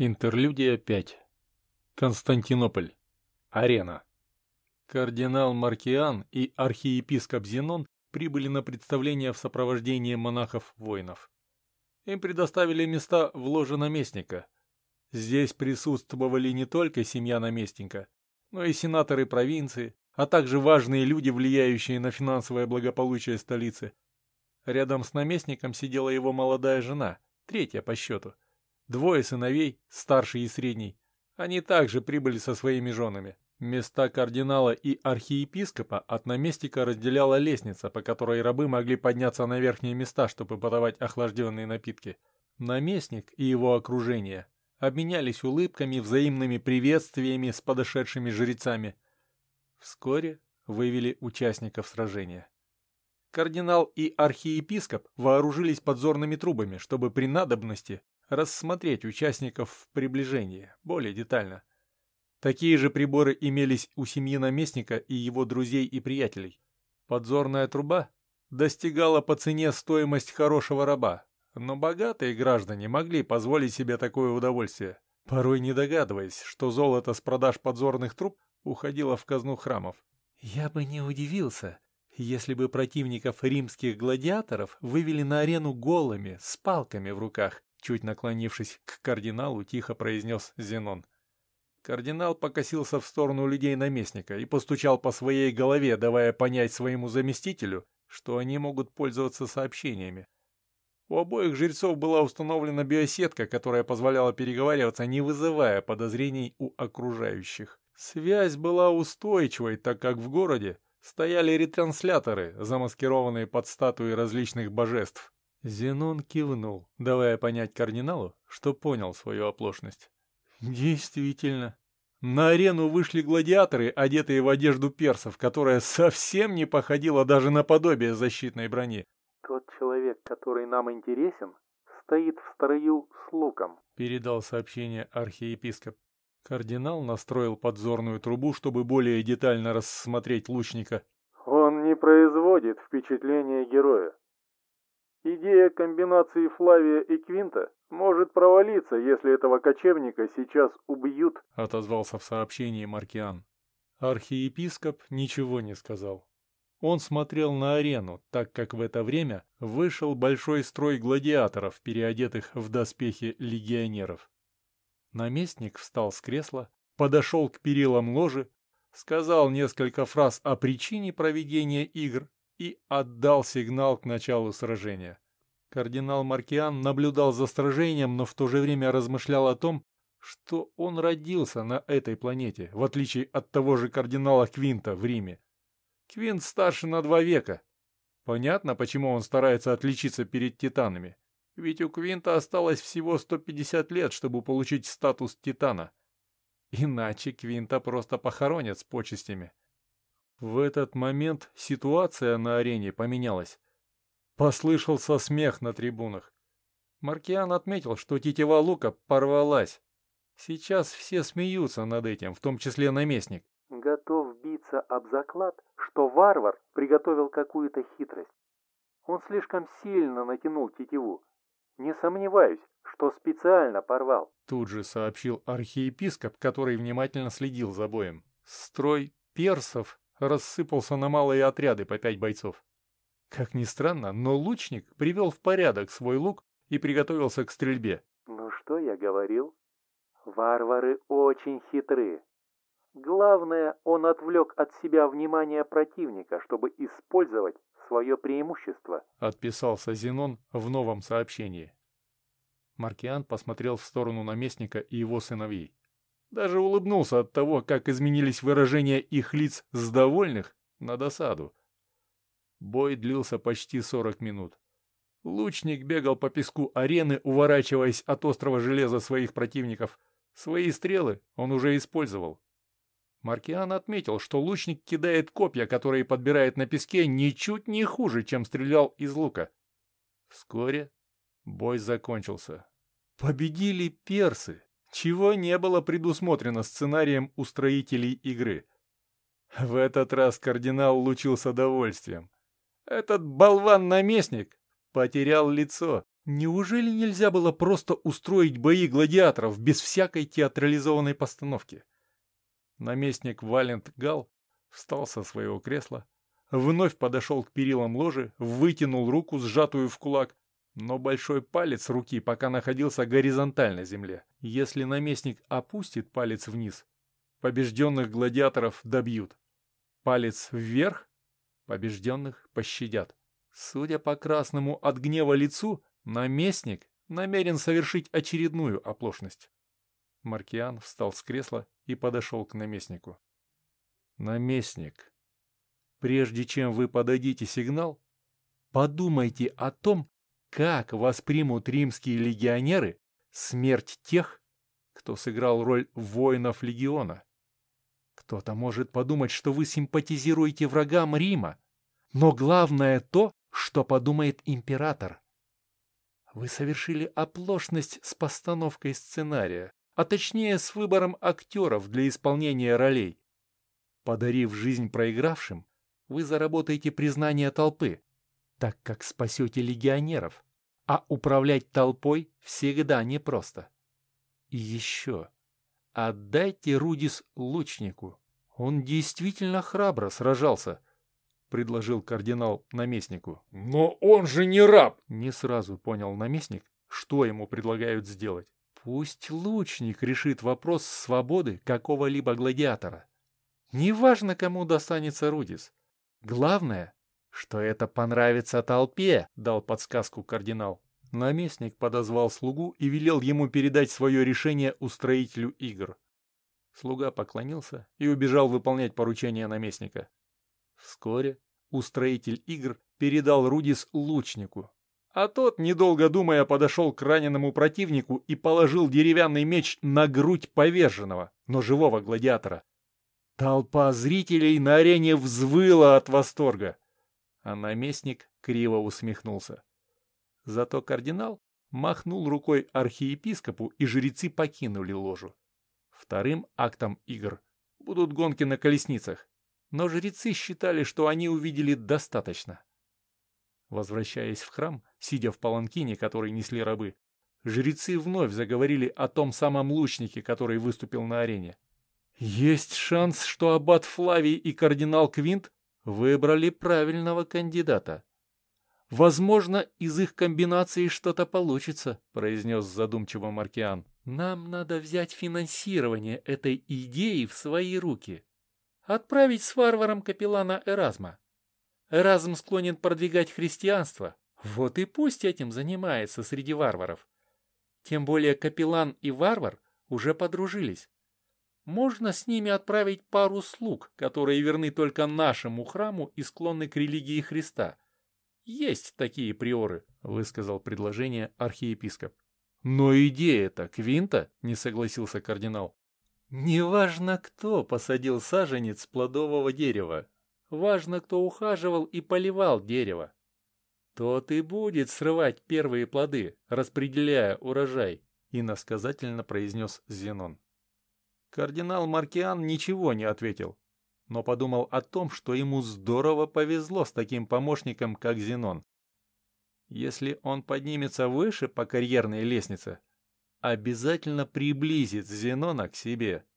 Интерлюдия 5. Константинополь. Арена. Кардинал Маркиан и архиепископ Зенон прибыли на представление в сопровождении монахов-воинов. Им предоставили места в ложе наместника. Здесь присутствовали не только семья наместника, но и сенаторы провинции, а также важные люди, влияющие на финансовое благополучие столицы. Рядом с наместником сидела его молодая жена, третья по счету – Двое сыновей, старший и средний, они также прибыли со своими женами. Места кардинала и архиепископа от наместника разделяла лестница, по которой рабы могли подняться на верхние места, чтобы подавать охлажденные напитки. Наместник и его окружение обменялись улыбками, взаимными приветствиями с подошедшими жрецами. Вскоре вывели участников сражения. Кардинал и архиепископ вооружились подзорными трубами, чтобы при надобности рассмотреть участников в приближении более детально. Такие же приборы имелись у семьи наместника и его друзей и приятелей. Подзорная труба достигала по цене стоимость хорошего раба, но богатые граждане могли позволить себе такое удовольствие, порой не догадываясь, что золото с продаж подзорных труб уходило в казну храмов. «Я бы не удивился, если бы противников римских гладиаторов вывели на арену голыми, с палками в руках, Чуть наклонившись к кардиналу, тихо произнес Зенон. Кардинал покосился в сторону людей наместника и постучал по своей голове, давая понять своему заместителю, что они могут пользоваться сообщениями. У обоих жрецов была установлена биосетка, которая позволяла переговариваться, не вызывая подозрений у окружающих. Связь была устойчивой, так как в городе стояли ретрансляторы, замаскированные под статуи различных божеств. Зенон кивнул, давая понять кардиналу, что понял свою оплошность. Действительно. На арену вышли гладиаторы, одетые в одежду персов, которая совсем не походила даже на подобие защитной брони. «Тот человек, который нам интересен, стоит в строю с луком», — передал сообщение архиепископ. Кардинал настроил подзорную трубу, чтобы более детально рассмотреть лучника. «Он не производит впечатления героя. Идея комбинации Флавия и Квинта может провалиться, если этого кочевника сейчас убьют, — отозвался в сообщении Маркиан. Архиепископ ничего не сказал. Он смотрел на арену, так как в это время вышел большой строй гладиаторов, переодетых в доспехи легионеров. Наместник встал с кресла, подошел к перилам ложи, сказал несколько фраз о причине проведения игр и отдал сигнал к началу сражения. Кардинал Маркиан наблюдал за сражением, но в то же время размышлял о том, что он родился на этой планете, в отличие от того же кардинала Квинта в Риме. Квинт старше на два века. Понятно, почему он старается отличиться перед титанами. Ведь у Квинта осталось всего 150 лет, чтобы получить статус титана. Иначе Квинта просто похоронят с почестями. В этот момент ситуация на арене поменялась. Послышался смех на трибунах. Маркиан отметил, что тетива лука порвалась. Сейчас все смеются над этим, в том числе наместник. Готов биться об заклад, что варвар приготовил какую-то хитрость. Он слишком сильно натянул тетиву. Не сомневаюсь, что специально порвал. Тут же сообщил архиепископ, который внимательно следил за боем. Строй персов рассыпался на малые отряды по пять бойцов. Как ни странно, но лучник привел в порядок свой лук и приготовился к стрельбе. «Ну что я говорил? Варвары очень хитры. Главное, он отвлек от себя внимание противника, чтобы использовать свое преимущество», — отписался Зенон в новом сообщении. Маркиан посмотрел в сторону наместника и его сыновей. Даже улыбнулся от того, как изменились выражения их лиц с довольных на досаду. Бой длился почти 40 минут. Лучник бегал по песку арены, уворачиваясь от острого железа своих противников. Свои стрелы он уже использовал. Маркиан отметил, что лучник кидает копья, которые подбирает на песке, ничуть не хуже, чем стрелял из лука. Вскоре бой закончился. Победили персы, чего не было предусмотрено сценарием у строителей игры. В этот раз кардинал лучился довольствием. Этот болван-наместник потерял лицо. Неужели нельзя было просто устроить бои гладиаторов без всякой театрализованной постановки? Наместник Валент Гал встал со своего кресла, вновь подошел к перилам ложи, вытянул руку, сжатую в кулак, но большой палец руки пока находился горизонтально земле. Если наместник опустит палец вниз, побежденных гладиаторов добьют. Палец вверх, побежденных пощадят. Судя по красному от гнева лицу, Наместник намерен совершить очередную оплошность. Маркиан встал с кресла и подошел к наместнику. Наместник, прежде чем вы подадите сигнал, подумайте о том, как воспримут римские легионеры смерть тех, кто сыграл роль воинов легиона. Кто-то может подумать, что вы симпатизируете врагам Рима, но главное то, что подумает император. Вы совершили оплошность с постановкой сценария, а точнее с выбором актеров для исполнения ролей. Подарив жизнь проигравшим, вы заработаете признание толпы, так как спасете легионеров, а управлять толпой всегда непросто. И еще, отдайте Рудис лучнику. Он действительно храбро сражался, — предложил кардинал наместнику. «Но он же не раб!» Не сразу понял наместник, что ему предлагают сделать. Пусть лучник решит вопрос свободы какого-либо гладиатора. Неважно, кому достанется Рудис. Главное, что это понравится толпе, дал подсказку кардинал. Наместник подозвал слугу и велел ему передать свое решение устроителю игр. Слуга поклонился и убежал выполнять поручение наместника. Вскоре устроитель игр передал Рудис лучнику. А тот, недолго думая, подошел к раненому противнику и положил деревянный меч на грудь поверженного, но живого гладиатора. Толпа зрителей на арене взвыла от восторга, а наместник криво усмехнулся. Зато кардинал махнул рукой архиепископу, и жрецы покинули ложу. Вторым актом игр будут гонки на колесницах, но жрецы считали, что они увидели достаточно. Возвращаясь в храм, сидя в паланкине, который несли рабы, жрецы вновь заговорили о том самом лучнике, который выступил на арене. Есть шанс, что аббат Флавий и кардинал Квинт выбрали правильного кандидата. Возможно, из их комбинации что-то получится, произнес задумчиво Маркиан. Нам надо взять финансирование этой идеи в свои руки. Отправить с варваром капеллана Эразма. Эразм склонен продвигать христианство. Вот и пусть этим занимается среди варваров. Тем более капеллан и варвар уже подружились. Можно с ними отправить пару слуг, которые верны только нашему храму и склонны к религии Христа. Есть такие приоры, высказал предложение архиепископ. Но идея-то Квинта, не согласился кардинал. Неважно, кто посадил саженец плодового дерева. Важно, кто ухаживал и поливал дерево. Тот и будет срывать первые плоды, распределяя урожай, иносказательно произнес Зенон. Кардинал Маркиан ничего не ответил, но подумал о том, что ему здорово повезло с таким помощником, как Зенон. Если он поднимется выше по карьерной лестнице, обязательно приблизит Зенона к себе.